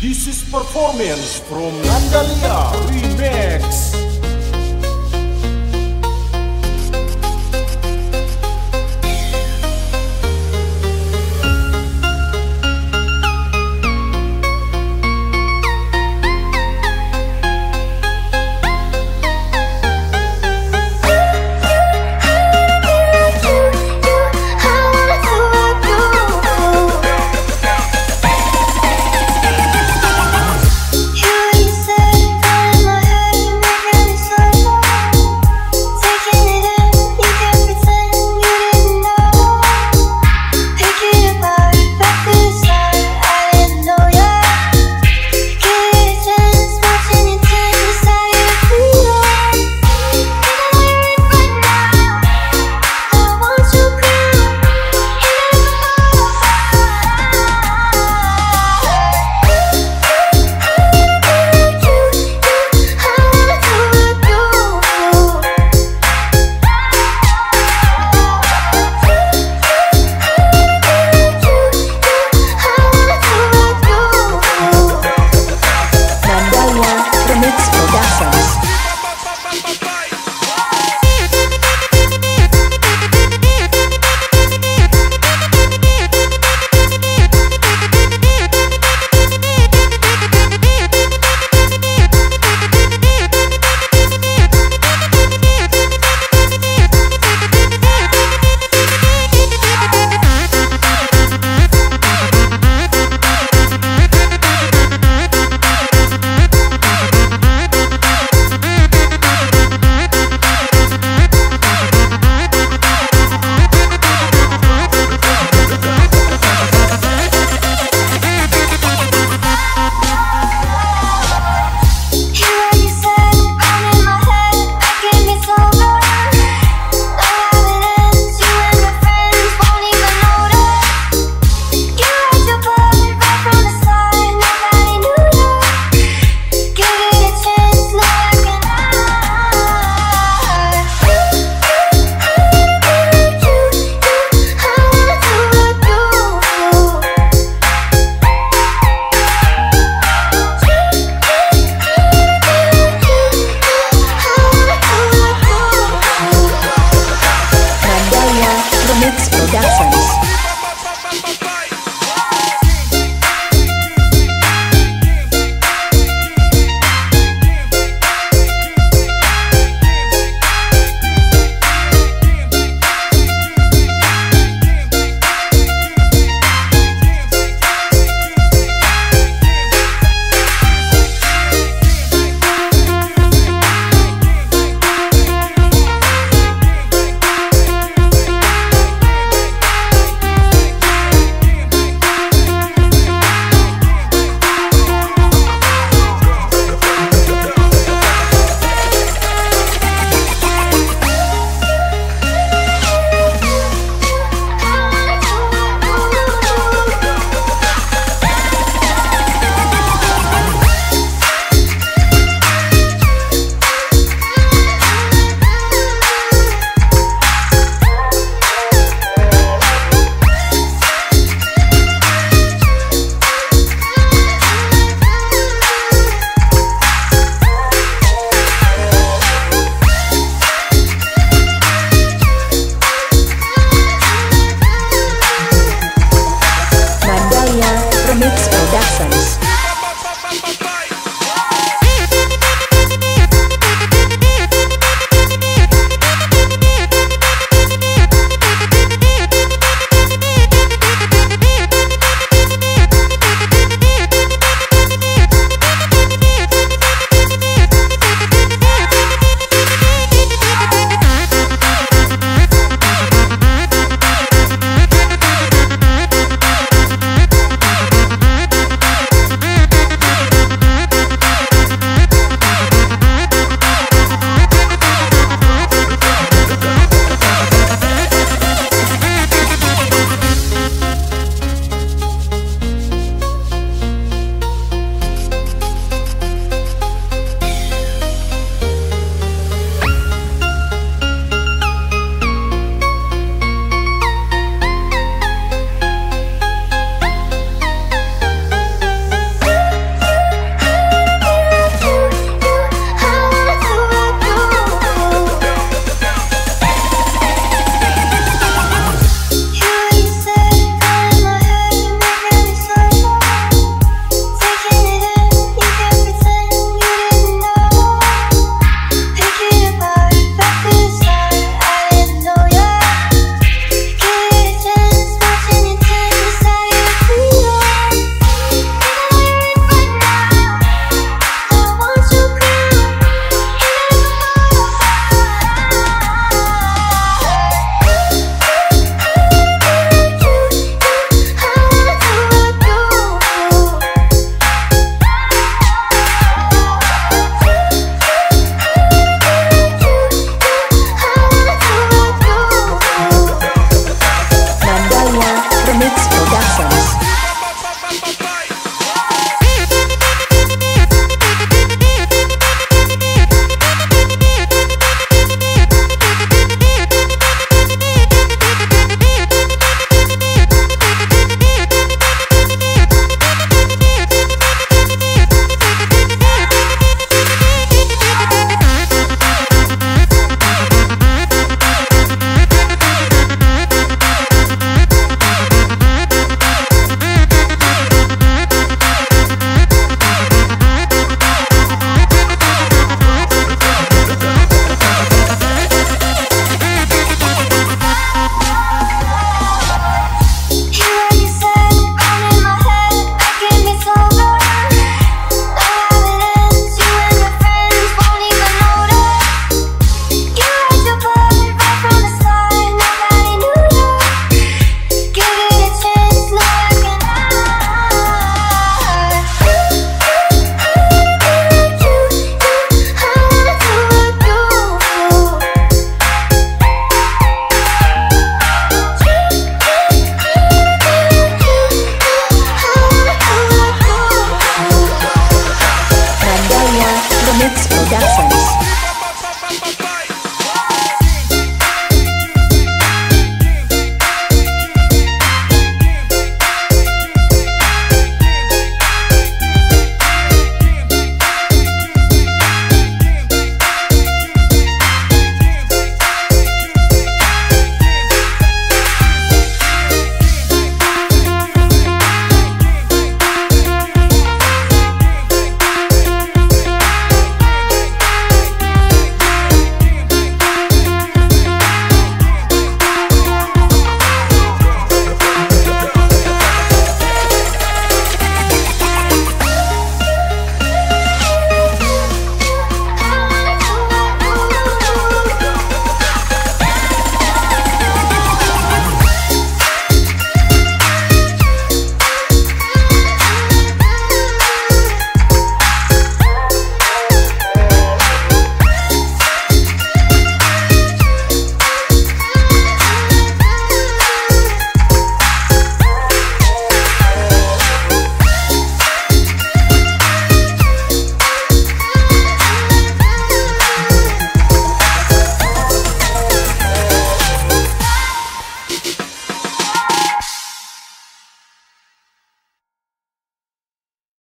This is performance from Nandalia Remix.